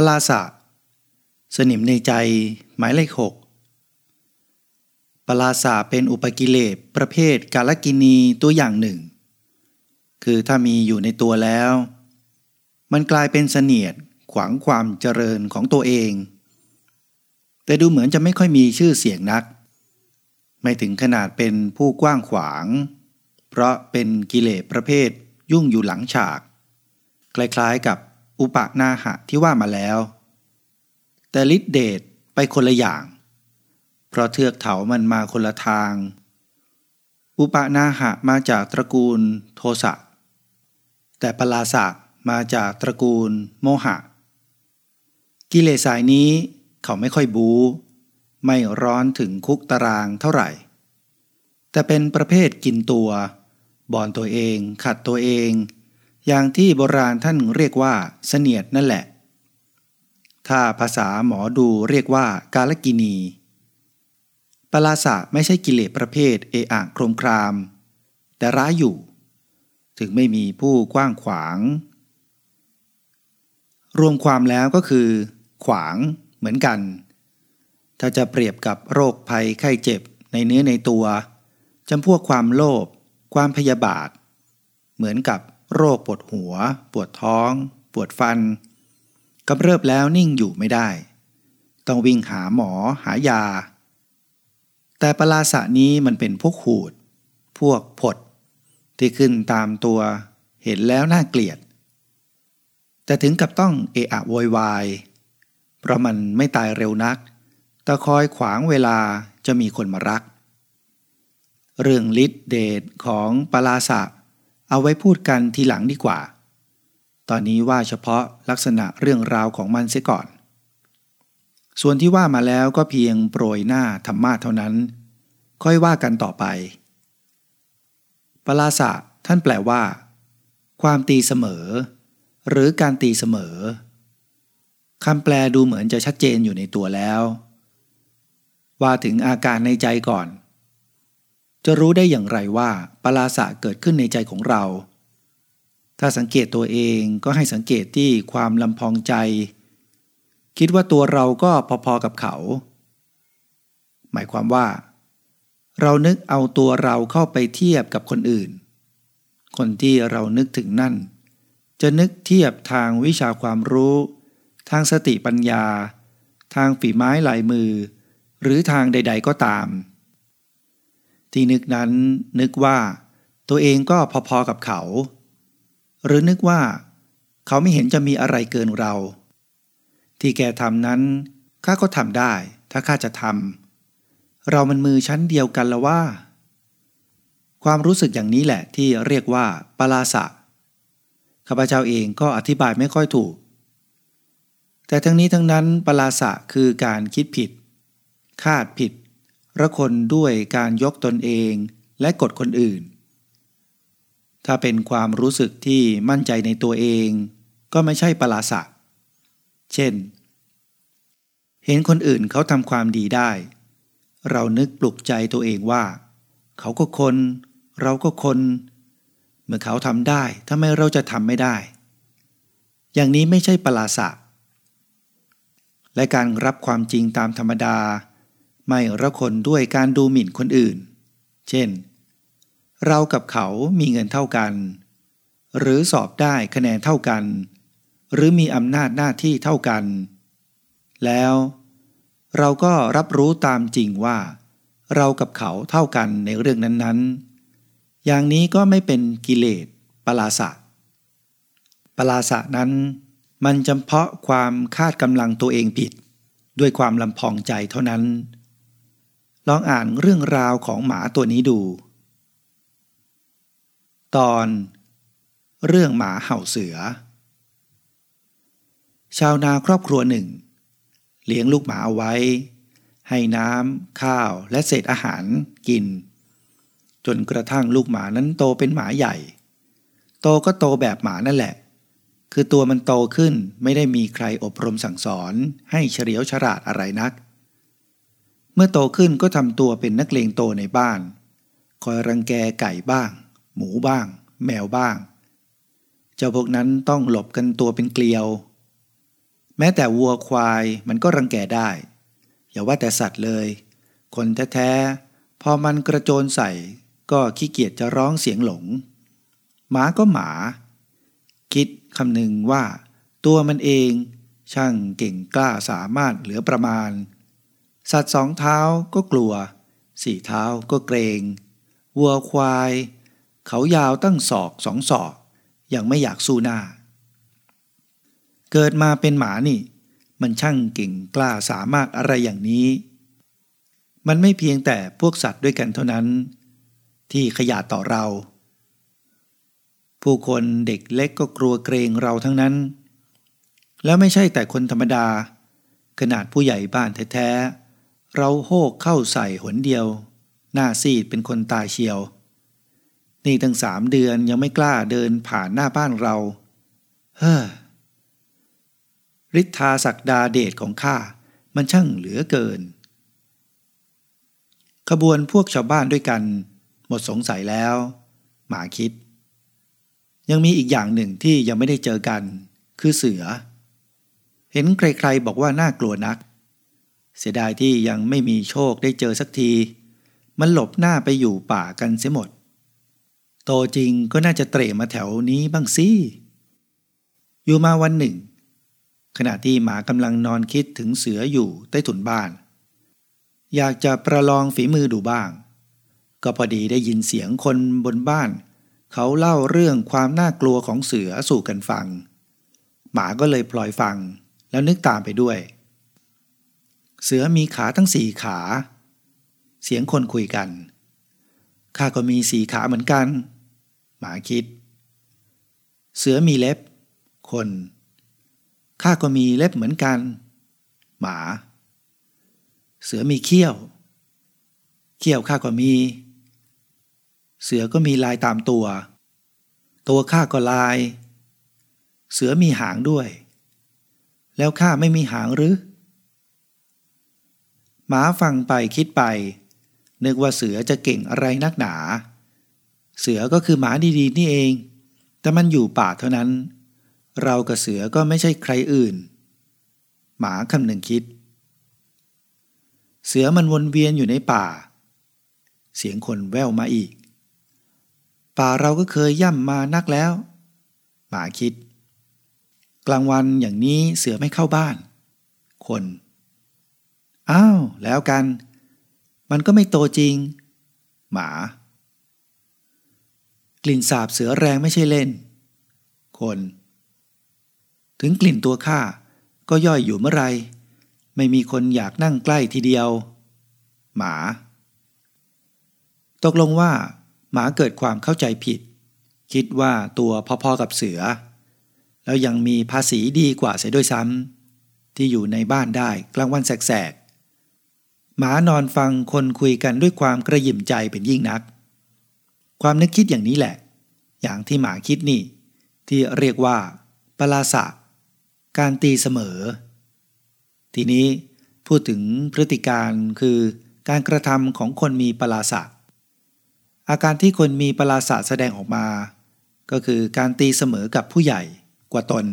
เรื่องปลาสะ สนิมในใจหมายเลขหกปลาสะเป็นอุปกิเลสประเภทกาลกินีตัวอย่างหนึ่ง คือถ้ามีอยู่ในตัวแล้ว มันกลายเป็นเสนียดขวางความเจริญของตัวเอง แต่ดูเหมือนจะไม่ค่อยมีชื่อเสียงนัก ไม่ถึงขนาดเป็นผู้กว้างขวาง เพราะเป็นกิเลสประเภทยุ่งอยู่หลังฉาก คล้ายๆกับ อุปนาหะที่ว่ามาแล้ว แต่ฤทธิเดชไปคนละอย่าง เพราะเทือกเถามันมาคนละทาง อุปนาหะมาจากตระกูลโทสะ แต่ปลาสะมาจากตระกูลโมหะ กิเลสายนี้เขาไม่ค่อยบูไม่ร้อนถึงคุกตารางเท่าไหร่ แต่เป็นประเภทกินตัว บอนตัวเอง ขัดตัวเอง อย่างที่โบราณท่านเรียกว่าเสนียดนั่นแหละ ถ้าภาษาหมอดูเรียกว่ากาลกินี ปลาสะไม่ใช่กิเลสประเภทเออะโครมคราม แต่ร้ายอยู่ ถึงไม่มีผู้กว้างขวาง รวมความแล้วก็คือ ขวางเหมือนกัน ถ้าจะเปรียบกับโรคภัยไข้เจ็บในเนื้อในตัวจำพวกความโลภความพยาบาท เหมือนกับ โรคปวดหัว ปวดท้อง ปวดฟันกำเริบแล้วนิ่งอยู่ไม่ได้ ต้องวิ่งหาหมอหายา แต่ปลาสะนี้มันเป็นพวกหูด พวกผด ที่ขึ้นตามตัวเห็นแล้วน่าเกลียด แต่ถึงกับต้องเอะอะโวยวาย เพราะมันไม่ตายเร็วนัก แต่คอยขวางเวลาจะมีคนมารัก เรื่องฤทธิเดชของปลาสะเเอาไว้พูดกันทีหลังดีกว่า ตอนนี้ว่าเฉพาะลักษณะเรื่องราวของมันเสียก่อน ส่วนที่ว่ามาแล้วก็เพียงโปรยหน้าธรรมะเท่านั้น ค่อยว่ากันต่อไป ปลาสะท่านแปลว่า ความตีเสมอ หรือการตีเสมอคำแปลดูเหมือนจะชัดเจนอยู่ในตัวแล้ว ว่าถึงอาการในใจก่อน จะรู้ได้อย่างไรว่าปลาสะเกิดขึ้นในใจของเรา ถ้าสังเกตตัวเองก็ให้สังเกตที่ความลำพองใจ คิดว่าตัวเราก็พอๆกับเขา หมายความว่า เรานึกเอาตัวเราเข้าไปเทียบกับคนอื่น คนที่เรานึกถึงนั่น จะนึกเทียบทางวิชาความรู้ ทางสติปัญญา ทางฝีไม้ลายมือ หรือทางใด ๆก็ตาม ที่นึกนั้นนึกว่า ตัวเองก็พอๆกับเขา หรือนึกว่า เขาไม่เห็นจะมีอะไรเกินเรา ที่แกทำนั้นข้าก็ทำได้ ถ้าข้าจะทำเรามันมือชั้นเดียวกันละว่า ความรู้สึกอย่างนี้แหละที่เรียกว่าปลาสะข้าพเจ้าเองก็อธิบายไม่ค่อยถูก แต่ทั้งนี้ทั้งนั้นปลาสะคือการคิดผิด คาดผิด ระคนด้วยการยกตนเองและกดคนอื่น ถ้าเป็นความรู้สึกที่มั่นใจในตัวเอง ก็ไม่ใช่ปลาสะ เช่น เห็นคนอื่นเขาทำความดีได้ เรานึกปลุกใจตัวเองว่า เขาก็คน เราก็คน เมื่อเขาทำได้ทำไมเราจะทำไม่ได้ อย่างนี้ไม่ใช่ปลาสะ และการรับความจริงตามธรรมดา ไม่ระคนด้วยการดูหมิ่นคนอื่น เช่น เรากับเขามีเงินเท่ากัน หรือสอบได้คะแนนเท่ากัน หรือมีอำนาจหน้าที่เท่ากัน แล้วเราก็รับรู้ตามจริงว่า เรากับเขาเท่ากันในเรื่องนั้นๆ อย่างนี้ก็ไม่เป็นกิเลสปลาสะปลาสะนั้นมันจำเพาะความคาดกำลังตัวเองผิด ด้วยความลำพองใจเท่านั้น ลองอ่านเรื่องราวของหมาตัวนี้ดู ตอนเรื่องหมาเห่าเสือ ชาวนาครอบครัวหนึ่ง เลี้ยงลูกหมาเอาไว้ ให้น้ำข้าวและเศษอาหารกิน จนกระทั่งลูกหมานั้นโตเป็นหมาใหญ่ โตก็โตแบบหมานั่นแหละ คือตัวมันโตขึ้นไม่ได้มีใครอบรมสั่งสอนให้เฉลียวฉลาดอะไรนัก มื่อโตขึ้นก็ทำตัวเป็นนักเลงโตในบ้าน คอยรังแกไก่บ้าง หมูบ้าง แมวบ้าง เจ้าพวกนั้นต้องหลบกันตัวเป็นเกลียว แม้แต่วัวควายมันก็รังแกได้ อย่าว่าแต่สัตว์เลย คนแท้ๆ พอมันกระโจนใส่ก็ขี้เกียจจะร้องเสียงหลง หมาก็หมา คิดคำหนึ่งว่า ตัวมันเองช่างเก่งกล้าสามารถเหลือประมาณ สัตว์สองเท้าก็กลัว สี่เท้าก็เกรง วัวควาย เขายาวตั้งศอกสองศอก ยังไม่อยากสู้หน้า เกิดมาเป็นหมานี่ มันช่างเก่งกล้าสามารถอะไรอย่างนี้ มันไม่เพียงแต่พวกสัตว์ด้วยกันเท่านั้น ที่ขยาดต่อเรา ผู้คนเด็กเล็กก็กลัวเกรงเราทั้งนั้น แล้วไม่ใช่แต่คนธรรมดาขนาดผู้ใหญ่บ้านแท้ๆ เราโหกเข้าใส่หนเดียว หน้าซีดเป็นคนตายเชียว นี่ตั้งสามเดือนยังไม่กล้าเดินผ่านหน้าบ้านเรา เฮ้อฤทธาศักดาเดชของข้ามันช่างเหลือเกิน ขบวนพวกชาวบ้านด้วยกัน หมดสงสัยแล้ว หมาคิด ยังมีอีกอย่างหนึ่งที่ยังไม่ได้เจอกัน คือเสือ เห็นใครๆบอกว่าน่ากลัวนัก เสียดายที่ยังไม่มีโชคได้เจอสักที มันหลบหน้าไปอยู่ป่ากันเสียหมด โตจริงก็น่าจะเตะมาแถวนี้บ้างสิ อยู่มาวันหนึ่ง ขณะที่หมากำลังนอนคิดถึงเสืออยู่ใต้ถุนบ้าน อยากจะประลองฝีมือดูบ้าง ก็พอดีได้ยินเสียงคนบนบ้าน เขาเล่าเรื่องความน่ากลัวของเสือสู่กันฟัง หมาก็เลยพลอยฟังแล้วนึกตามไปด้วย เสือมีขาทั้งสี่ขา เสียงคนคุยกัน ข้าก็มีสี่ขาเหมือนกัน หมาคิด เสือมีเล็บ คน ข้าก็มีเล็บเหมือนกัน หมา เสือมีเขี้ยว เขี้ยวข้าก็มี เสือก็มีลายตามตัว ตัวข้าก็ลาย เสือมีหางด้วย แล้วข้าไม่มีหางหรือ หมาฟังไปคิดไป นึกว่าเสือจะเก่งอะไรนักหนา เสือก็คือหมาดีๆนี่เอง แต่มันอยู่ป่าเท่านั้น เรากับเสือก็ไม่ใช่ใครอื่น หมาคำหนึ่งคิด เสือมันวนเวียนอยู่ในป่า เสียงคนแววมาอีก ป่าเราก็เคยย่ำมานักแล้ว หมาคิด กลางวันอย่างนี้เสือไม่เข้าบ้าน คน อ้าว แล้วกัน มันก็ไม่โตจริง หมา กลิ่นสาบเสือแรงไม่ใช่เล่น คน ถึงกลิ่นตัวข้าก็ย่อยอยู่เมื่อไร ไม่มีคนอยากนั่งใกล้ทีเดียว หมา ตกลงว่า หมาเกิดความเข้าใจผิด คิดว่าตัวพอๆกับเสือ แล้วยังมีภาษีดีกว่าเสียด้วยซ้ำที่อยู่ในบ้านได้กลางวันแสก หมานอนฟังคนคุยกันด้วยความกระยิมใจเป็นยิ่งนัก ความนึกคิดอย่างนี้แหละ อย่างที่หมาคิดนี่ ที่เรียกว่าปลาสะ การตีเสมอ ทีนี้พูดถึงพฤติการคือการกระทำของคนมีปลาสะ อาการที่คนมีปลาสะแสดงออกมา ก็คือการตีเสมอกับผู้ใหญ่กว่าตน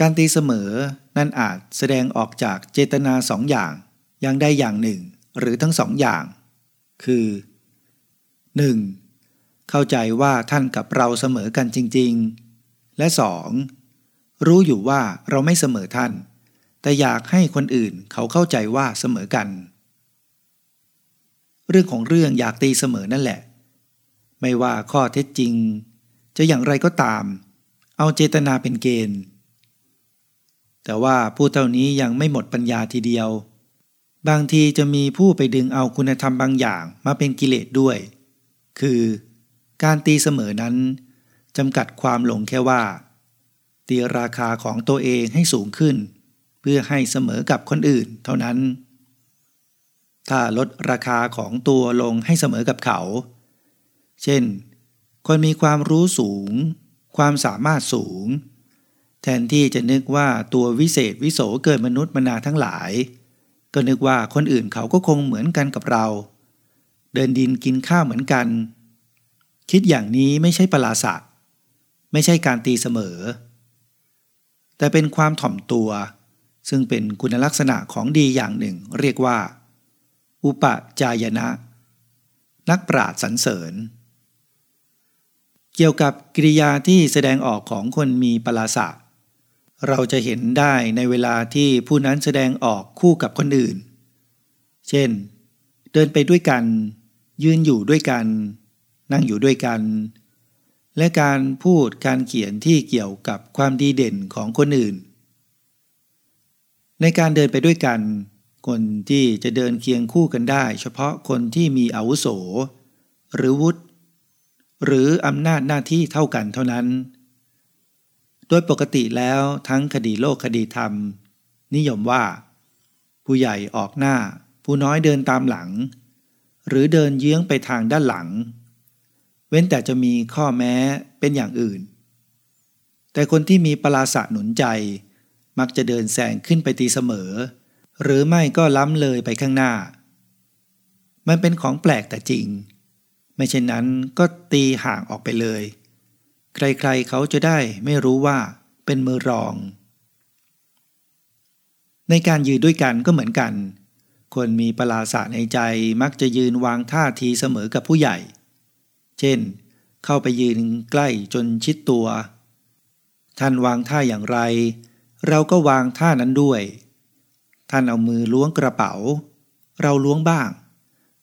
การตีเสมอนั่นอาจแสดงออกจากเจตนาสองอย่าง อย่างใดอย่างหนึ่ง หรือทั้งสองอย่าง คือ 1. เข้าใจว่าท่านกับเราเสมอกันจริง ๆ และ 2. รู้อยู่ว่าเราไม่เสมอท่าน แต่อยากให้คนอื่นเขาเข้าใจว่าเสมอกัน เรื่องของเรื่องอยากตีเสมอนั่นแหละ ไม่ว่าข้อเท็จจริง จะอย่างไรก็ตาม เอาเจตนาเป็นเกณฑ์แต่ว่าผู้เท่านี้ยังไม่หมดปัญญาทีเดียว บางทีจะมีผู้ไปดึงเอาคุณธรรมบางอย่างมาเป็นกิเลสด้วย คือ การตีเสมอนั้นจำกัดความหลงแค่ว่า ตีราคาของตัวเองให้สูงขึ้น เพื่อให้เสมอกับคนอื่นเท่านั้น ถ้าลดราคาของตัวลงให้เสมอกับเขา เช่น คนมีความรู้สูง ความสามารถสูง แทนที่จะนึกว่าตัววิเศษวิโสเกินมนุษย์มนาทั้งหลาย ก็นึกว่าคนอื่นเขาก็คงเหมือนกันกับเรา เดินดินกินข้าวเหมือนกัน คิดอย่างนี้ไม่ใช่ปลาสะไม่ใช่การตีเสมอ แต่เป็นความถ่อมตัว ซึ่งเป็นคุณลักษณะของดีอย่างหนึ่งเรียกว่า อุปจายนะ นักปราดสรรเสริญ เกี่ยวกับกิริยาที่แสดงออกของคนมีปราศะ เราจะเห็นได้ในเวลาที่ผู้นั้นแสดงออกคู่กับคนอื่น เช่น เดินไปด้วยกัน ยืนอยู่ด้วยกัน นั่งอยู่ด้วยกัน และการพูดการเขียนที่เกี่ยวกับความดีเด่นของคนอื่น ในการเดินไปด้วยกัน คนที่จะเดินเคียงคู่กันได้ เฉพาะคนที่มีอาวุโส หรือวุฒิหรืออำนาจหน้าที่เท่ากันเท่านั้น โดยปกติแล้วทั้งคดีโลกคดีธรรม นิยมว่า ผู้ใหญ่ออกหน้า ผู้น้อยเดินตามหลัง หรือเดินเยื้องไปทางด้านหลัง เว้นแต่จะมีข้อแม้เป็นอย่างอื่น แต่คนที่มีปราศะหนุนใจ มักจะเดินแซงขึ้นไปตีเสมอ หรือไม่ก็ล้ำเลยไปข้างหน้า มันเป็นของแปลกแต่จริง ไม่เช่นนั้นก็ตีห่างออกไปเลย ใครๆเขาจะได้ไม่รู้ว่าเป็นมือรอง ในการยืนด้วยกันก็เหมือนกัน คนมีปลาสะในใจมักจะยืนวางท่าทีเสมอกับผู้ใหญ่ เช่น เข้าไปยืนใกล้จนชิดตัว ท่านวางท่าอย่างไร เราก็วางท่านั้นด้วย ท่านเอามือล้วงกระเป๋า เราล้วงบ้าง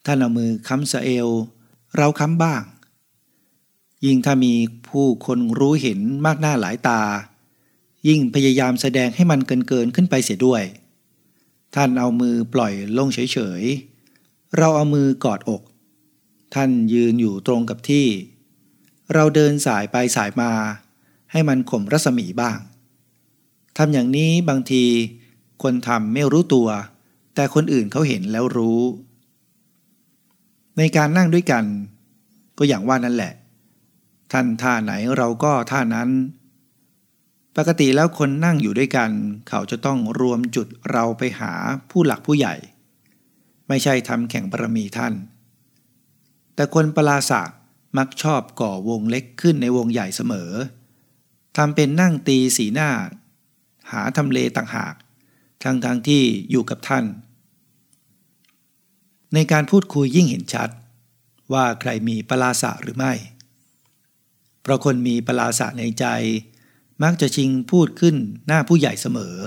ท่านเอามือค้ำสะเอว เราค้ำบ้าง ยิ่งถ้ามีผู้คนรู้เห็นมากหน้าหลายตา ยิ่งพยายามแสดงให้มันเกินเกินขึ้นไปเสียด้วย ท่านเอามือปล่อยลงเฉยๆ เราเอามือกอดอก ท่านยืนอยู่ตรงกับที่ เราเดินสายไปสายมา ให้มันข่มรัศมีบ้างทำอย่างนี้บางทีคนทำไม่รู้ตัว แต่คนอื่นเขาเห็นแล้วรู้ ในการนั่งด้วยกัน ก็อย่างว่านั่นแหละ ท่านท่าไหนเราก็ท่านั้น ปกติแล้วคนนั่งอยู่ด้วยกัน เขาจะต้องรวมจุดเราไปหาผู้หลักผู้ใหญ่ ไม่ใช่ทำแข่งบารมีท่าน แต่คนปลาสะมักชอบก่อวงเล็กขึ้นในวงใหญ่เสมอทำเป็นนั่งตีสีหน้า หาทำเลต่างหาก ทั้งทางที่อยู่กับท่าน ในการพูดคุยยิ่งเห็นชัด ว่าใครมีปลาสะหรือไม่ เพราะคนมีปลาสะในใจ มักจะชิงพูดขึ้นหน้าผู้ใหญ่เสมอ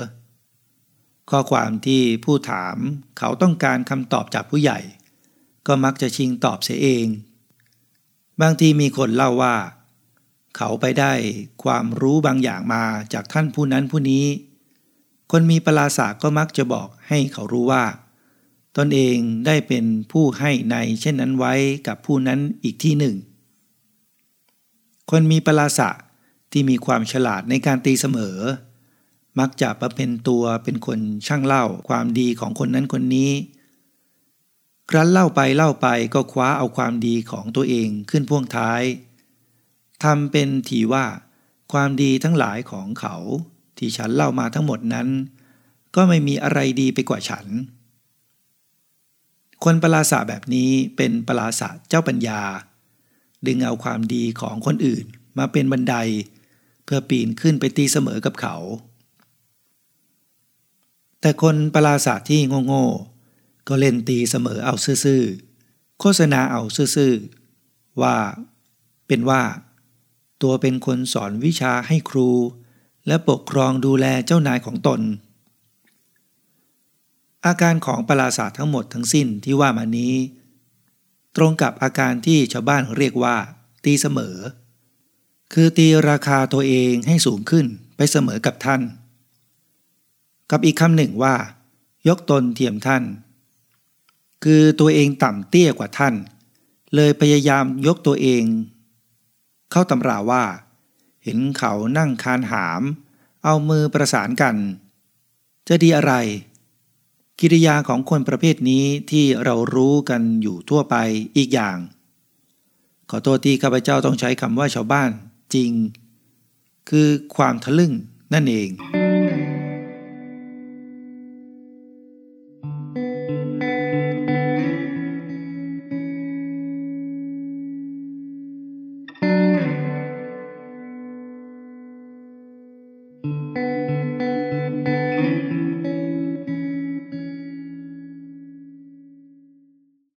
ข้อความที่ผู้ถามเขาต้องการคำตอบจากผู้ใหญ่ ก็มักจะชิงตอบเสียเอง บางทีมีคนเล่าว่า เขาไปได้ความรู้บางอย่างมาจากท่านผู้นั้นผู้นี้ คนมีปลาสะก็มักจะบอกให้เขารู้ว่า ตนเองได้เป็นผู้ให้ในเช่นนั้นไว้กับผู้นั้นอีกที่หนึ่ง คนมีปราสะที่มีความฉลาดในการตีเสมอ มักจะประเป็นตัวเป็นคนช่างเล่าความดีของคนนั้นคนนี้ ครั้นเล่าไปเล่าไปก็คว้าเอาความดีของตัวเองขึ้นพ่วงท้ายทำเป็นทีว่า ความดีทั้งหลายของเขา ที่ฉันเล่ามาทั้งหมดนั้น ก็ไม่มีอะไรดีไปกว่าฉัน คนปราสาแบบนี้เป็นปราสาเจ้าปัญญา ดึงเอาความดีของคนอื่นมาเป็นบันได เพื่อปีนขึ้นไปตีเสมอกับเขา แต่คนปราศาสที่โง่ๆก็เล่นตีเสมอเอาซื่อๆโฆษณาเอาซื่อๆว่า เป็นว่า ตัวเป็นคนสอนวิชาให้ครู และปกครองดูแลเจ้านายของตน อาการของปราศาสทั้งหมดทั้งสิ้นที่ว่ามานี้ ตรงกับอาการที่ชาวบ้านเรียกว่า ตีเสมอ คือตีราคาตัวเองให้สูงขึ้นไปเสมอกับท่าน กับอีกคำหนึ่งว่า ยกตนเทียมท่าน คือตัวเองต่ำเตี้ยกว่าท่าน เลยพยายามยกตัวเอง เข้าตำราว่า เห็นเขานั่งคานหาม เอามือประสานกัน จะดีอะไร กิริยาของคนประเภทนี้ที่เรารู้กันอยู่ทั่วไปอีกอย่าง ขอโทษที่ข้าพเจ้าต้องใช้คำว่าชาวบ้านจริง คือความทะลึ่งนั่นเอง